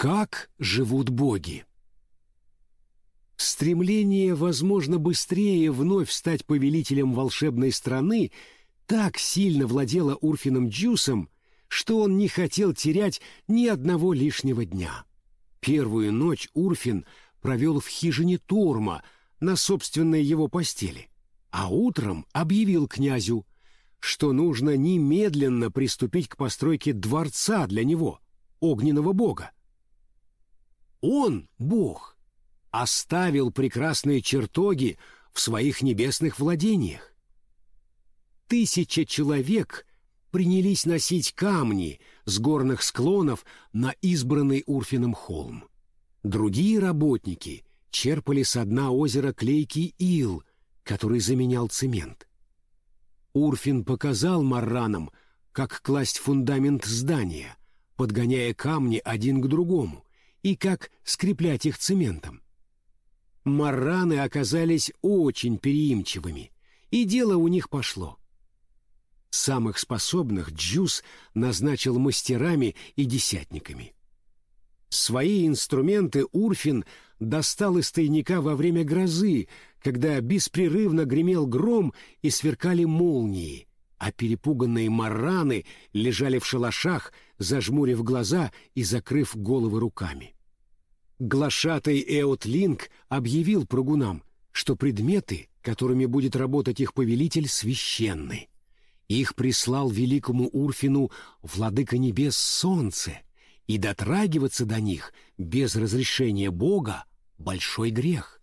Как живут боги? Стремление, возможно, быстрее вновь стать повелителем волшебной страны так сильно владело Урфином Джусом, что он не хотел терять ни одного лишнего дня. Первую ночь Урфин провел в хижине Торма на собственной его постели, а утром объявил князю, что нужно немедленно приступить к постройке дворца для него, огненного бога. Он, бог, оставил прекрасные чертоги в своих небесных владениях. Тысяча человек принялись носить камни с горных склонов на избранный Урфином холм. Другие работники черпали со дна озера клейкий ил, который заменял цемент. Урфин показал марранам, как класть фундамент здания, подгоняя камни один к другому, и как скреплять их цементом. Марраны оказались очень переимчивыми, и дело у них пошло. Самых способных Джус назначил мастерами и десятниками. Свои инструменты Урфин достал из тайника во время грозы, когда беспрерывно гремел гром и сверкали молнии, а перепуганные марраны лежали в шалашах, зажмурив глаза и закрыв головы руками. Глашатый Эотлинг объявил прогунам, что предметы, которыми будет работать их повелитель, священны. Их прислал великому Урфину владыка небес солнце, и дотрагиваться до них без разрешения Бога — большой грех.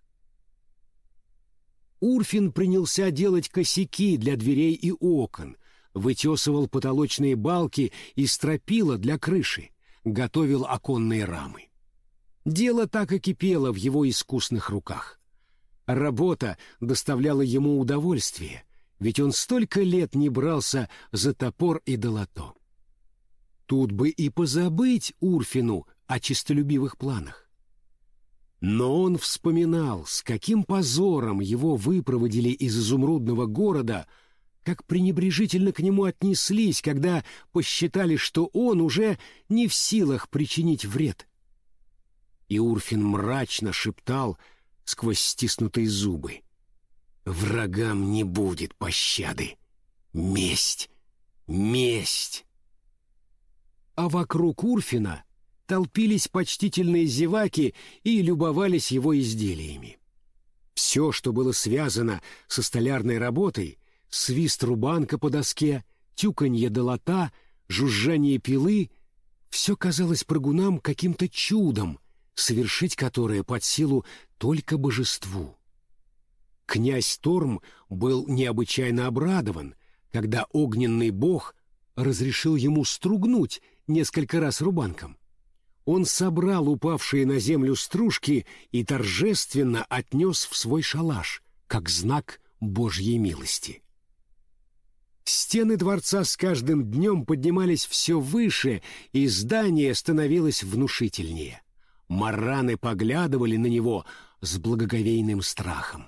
Урфин принялся делать косяки для дверей и окон, вытесывал потолочные балки и стропила для крыши, готовил оконные рамы. Дело так и кипело в его искусных руках. Работа доставляла ему удовольствие, ведь он столько лет не брался за топор и долото. Тут бы и позабыть Урфину о честолюбивых планах. Но он вспоминал, с каким позором его выпроводили из изумрудного города, как пренебрежительно к нему отнеслись, когда посчитали, что он уже не в силах причинить вред. И Урфин мрачно шептал сквозь стиснутые зубы — Врагам не будет пощады. Месть! Месть! А вокруг Урфина толпились почтительные зеваки и любовались его изделиями. Все, что было связано со столярной работой, свист рубанка по доске, тюканье долота, жужжание пилы, все казалось прыгунам каким-то чудом, совершить которое под силу только божеству. Князь Торм был необычайно обрадован, когда огненный бог разрешил ему стругнуть несколько раз рубанком. Он собрал упавшие на землю стружки и торжественно отнес в свой шалаш, как знак Божьей милости. Стены дворца с каждым днем поднимались все выше, и здание становилось внушительнее. Мараны поглядывали на него с благоговейным страхом.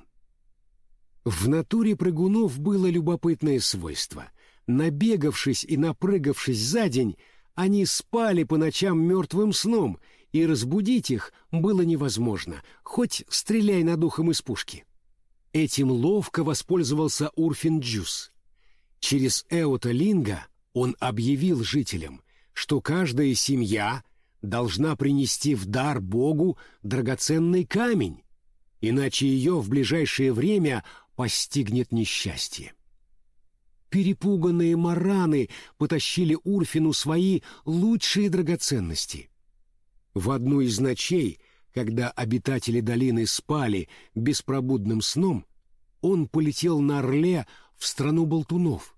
В натуре прыгунов было любопытное свойство. Набегавшись и напрыгавшись за день, они спали по ночам мертвым сном, и разбудить их было невозможно, хоть стреляй над ухом из пушки. Этим ловко воспользовался Урфин Джус. Через Эота Линга он объявил жителям, что каждая семья должна принести в дар Богу драгоценный камень, иначе ее в ближайшее время постигнет несчастье. Перепуганные мараны потащили Урфину свои лучшие драгоценности. В одну из ночей, когда обитатели долины спали беспробудным сном, он полетел на Орле в страну болтунов.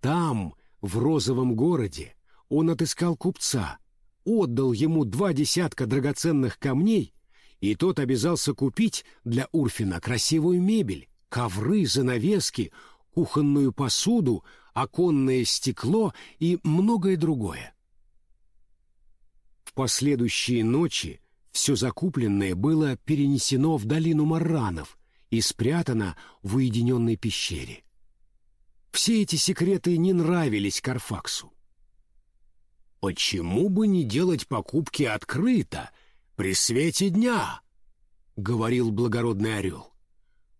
Там, в розовом городе, он отыскал купца, отдал ему два десятка драгоценных камней, и тот обязался купить для Урфина красивую мебель, ковры, занавески, кухонную посуду, оконное стекло и многое другое. В последующие ночи все закупленное было перенесено в долину Марранов и спрятано в уединенной пещере. Все эти секреты не нравились Карфаксу. почему бы не делать покупки открыто, при свете дня?» — говорил благородный орел.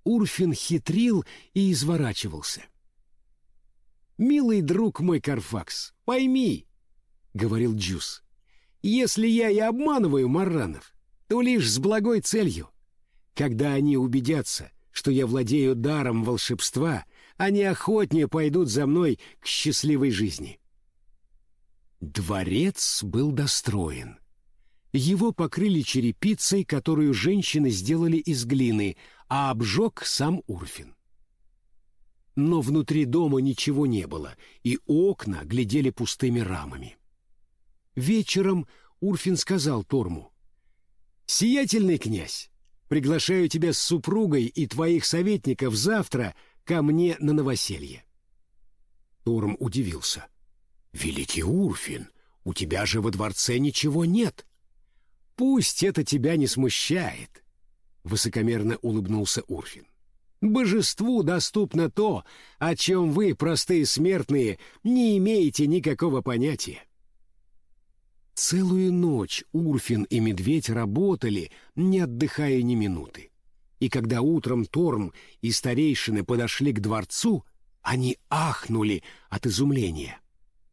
Урфин хитрил и изворачивался. «Милый друг мой Карфакс, пойми», — говорил Джус, — «если я и обманываю маранов, то лишь с благой целью. Когда они убедятся, что я владею даром волшебства, они охотнее пойдут за мной к счастливой жизни». Дворец был достроен. Его покрыли черепицей, которую женщины сделали из глины, а обжег сам Урфин. Но внутри дома ничего не было, и окна глядели пустыми рамами. Вечером Урфин сказал Торму, «Сиятельный князь, приглашаю тебя с супругой и твоих советников завтра ко мне на новоселье». Торм удивился. «Великий Урфин, у тебя же во дворце ничего нет». «Пусть это тебя не смущает», — высокомерно улыбнулся Урфин. «Божеству доступно то, о чем вы, простые смертные, не имеете никакого понятия». Целую ночь Урфин и Медведь работали, не отдыхая ни минуты. И когда утром Торм и старейшины подошли к дворцу, они ахнули от изумления.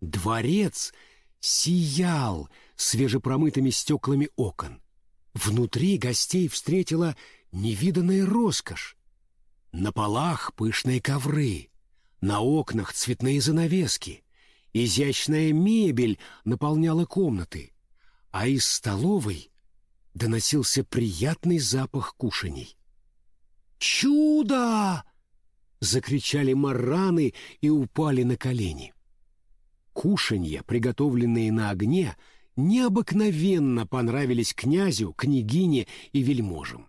Дворец сиял свежепромытыми стеклами окон. Внутри гостей встретила невиданная роскошь. На полах пышные ковры, на окнах цветные занавески, изящная мебель наполняла комнаты, а из столовой доносился приятный запах кушаний. «Чудо!» — закричали марраны и упали на колени. Кушанья, приготовленные на огне, необыкновенно понравились князю, княгине и вельможам.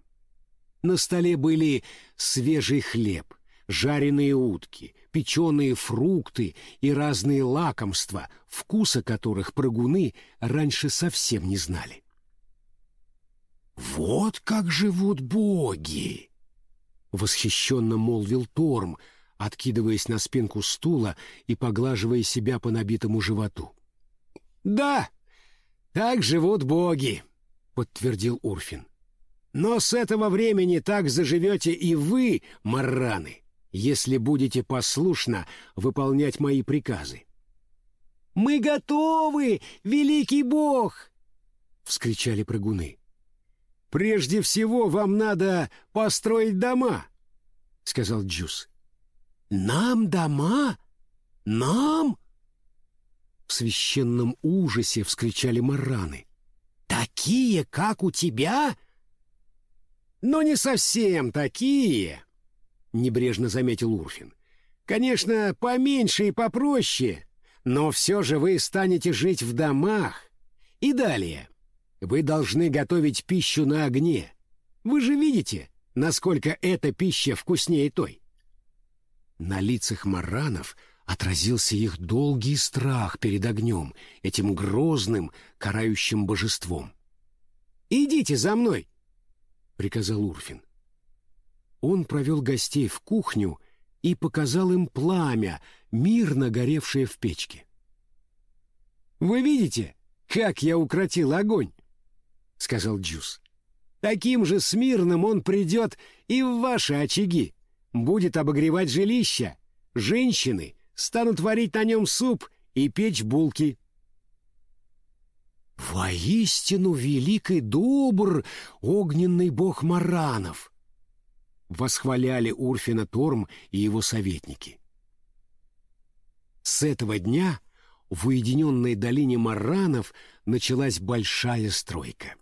На столе были свежий хлеб, жареные утки, печеные фрукты и разные лакомства, вкуса которых прыгуны раньше совсем не знали. «Вот как живут боги!» — восхищенно молвил Торм, откидываясь на спинку стула и поглаживая себя по набитому животу. «Да, так живут боги», — подтвердил Урфин. «Но с этого времени так заживете и вы, марраны, если будете послушно выполнять мои приказы». «Мы готовы, великий бог!» — вскричали прыгуны. «Прежде всего вам надо построить дома», — сказал Джус. «Нам дома? Нам?» В священном ужасе вскричали мараны. «Такие, как у тебя?» «Но не совсем такие», — небрежно заметил Урфин. «Конечно, поменьше и попроще, но все же вы станете жить в домах. И далее. Вы должны готовить пищу на огне. Вы же видите, насколько эта пища вкуснее той. На лицах маранов отразился их долгий страх перед огнем, этим грозным, карающим божеством. «Идите за мной!» — приказал Урфин. Он провел гостей в кухню и показал им пламя, мирно горевшее в печке. «Вы видите, как я укротил огонь?» — сказал Джус. «Таким же смирным он придет и в ваши очаги будет обогревать жилища, женщины станут варить на нем суп и печь булки. «Воистину велик и добр огненный бог Маранов!» — восхваляли Урфина Торм и его советники. С этого дня в уединенной долине Маранов началась большая стройка.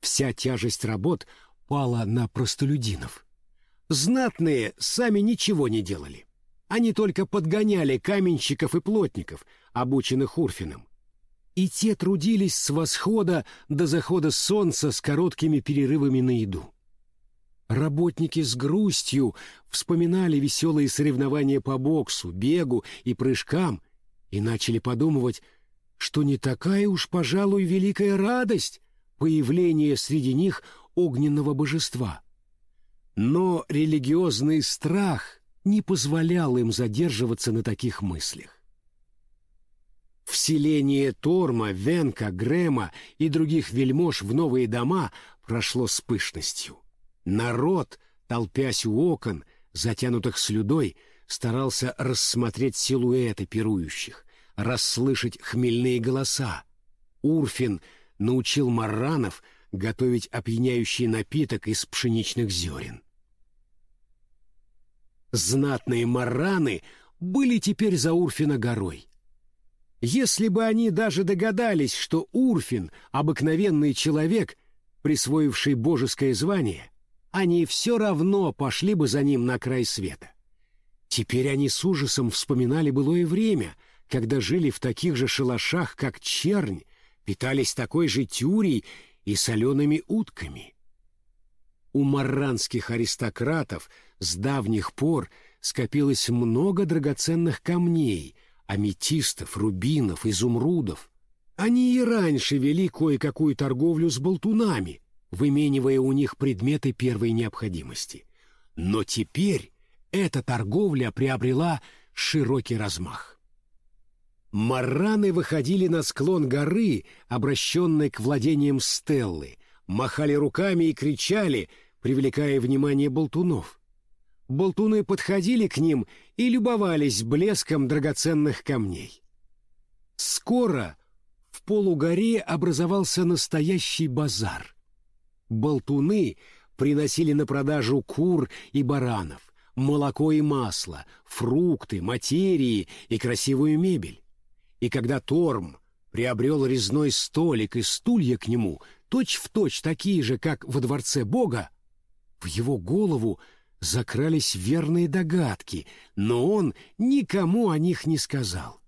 Вся тяжесть работ пала на простолюдинов — Знатные сами ничего не делали. Они только подгоняли каменщиков и плотников, обученных Урфином. И те трудились с восхода до захода солнца с короткими перерывами на еду. Работники с грустью вспоминали веселые соревнования по боксу, бегу и прыжкам и начали подумывать, что не такая уж, пожалуй, великая радость появление среди них огненного божества — но религиозный страх не позволял им задерживаться на таких мыслях. Вселение Торма, Венка, Грэма и других вельмож в новые дома прошло с пышностью. Народ, толпясь у окон, затянутых слюдой, старался рассмотреть силуэты пирующих, расслышать хмельные голоса. Урфин научил марранов готовить опьяняющий напиток из пшеничных зерен. Знатные марраны были теперь за Урфина горой. Если бы они даже догадались, что Урфин — обыкновенный человек, присвоивший божеское звание, они все равно пошли бы за ним на край света. Теперь они с ужасом вспоминали былое время, когда жили в таких же шалашах, как чернь, питались такой же тюрей и солеными утками. У марранских аристократов с давних пор скопилось много драгоценных камней, аметистов, рубинов, изумрудов. Они и раньше вели кое-какую торговлю с болтунами, выменивая у них предметы первой необходимости. Но теперь эта торговля приобрела широкий размах. Марраны выходили на склон горы, обращенной к владениям Стеллы, махали руками и кричали, привлекая внимание болтунов. Болтуны подходили к ним и любовались блеском драгоценных камней. Скоро в полугоре образовался настоящий базар. Болтуны приносили на продажу кур и баранов, молоко и масло, фрукты, материи и красивую мебель. И когда Торм приобрел резной столик и стулья к нему, точь-в-точь точь такие же, как во дворце Бога, в его голову закрались верные догадки, но он никому о них не сказал.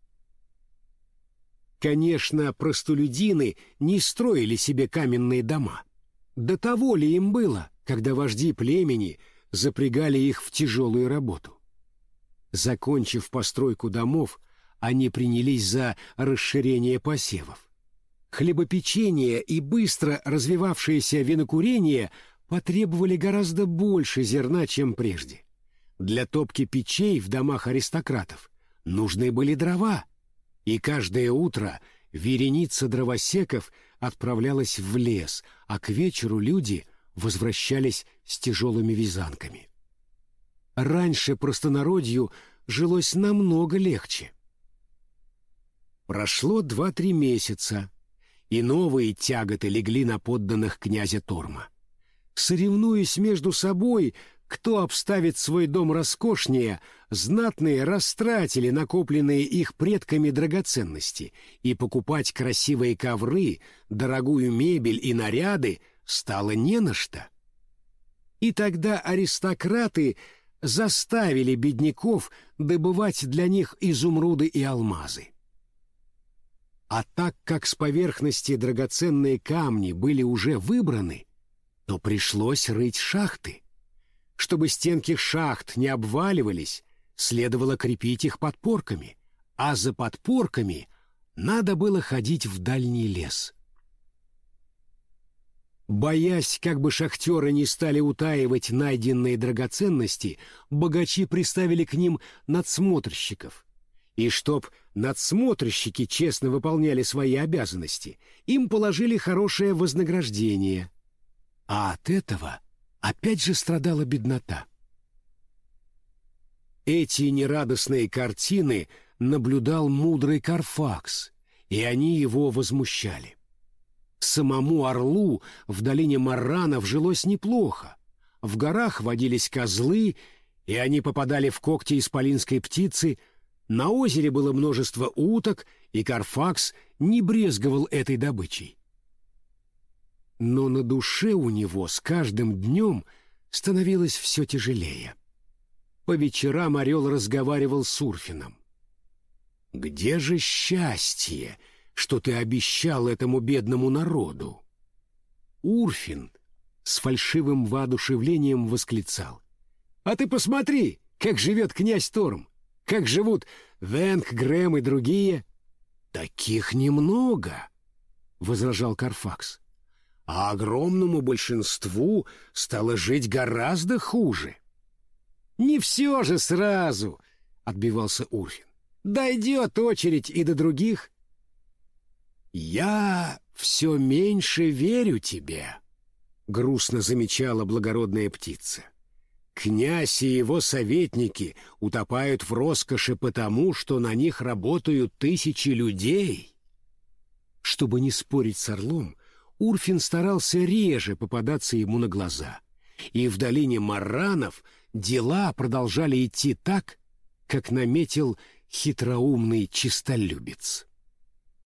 Конечно, простолюдины не строили себе каменные дома. До того ли им было, когда вожди племени — запрягали их в тяжелую работу. Закончив постройку домов, они принялись за расширение посевов. Хлебопечение и быстро развивавшееся винокурение потребовали гораздо больше зерна, чем прежде. Для топки печей в домах аристократов нужны были дрова, и каждое утро вереница дровосеков отправлялась в лес, а к вечеру люди возвращались с тяжелыми вязанками. Раньше простонародью жилось намного легче. Прошло два-три месяца, и новые тяготы легли на подданных князя Торма. Соревнуясь между собой, кто обставит свой дом роскошнее, знатные растратили накопленные их предками драгоценности, и покупать красивые ковры, дорогую мебель и наряды стало не на что. И тогда аристократы заставили бедняков добывать для них изумруды и алмазы. А так как с поверхности драгоценные камни были уже выбраны, то пришлось рыть шахты. Чтобы стенки шахт не обваливались, следовало крепить их подпорками, а за подпорками надо было ходить в дальний лес. Боясь, как бы шахтеры не стали утаивать найденные драгоценности, богачи приставили к ним надсмотрщиков. И чтоб надсмотрщики честно выполняли свои обязанности, им положили хорошее вознаграждение. А от этого опять же страдала беднота. Эти нерадостные картины наблюдал мудрый Карфакс, и они его возмущали. Самому Орлу в долине Марранов жилось неплохо. В горах водились козлы, и они попадали в когти исполинской птицы. На озере было множество уток, и Карфакс не брезговал этой добычей. Но на душе у него с каждым днем становилось все тяжелее. По вечерам Орел разговаривал с Урфином. «Где же счастье?» что ты обещал этому бедному народу. Урфин с фальшивым воодушевлением восклицал. «А ты посмотри, как живет князь Торм, как живут Венг, Грэм и другие». «Таких немного», — возражал Карфакс. «А огромному большинству стало жить гораздо хуже». «Не все же сразу», — отбивался Урфин. «Дойдет очередь и до других». «Я все меньше верю тебе», — грустно замечала благородная птица. «Князь и его советники утопают в роскоши потому, что на них работают тысячи людей». Чтобы не спорить с орлом, Урфин старался реже попадаться ему на глаза. И в долине Маранов дела продолжали идти так, как наметил хитроумный чистолюбец.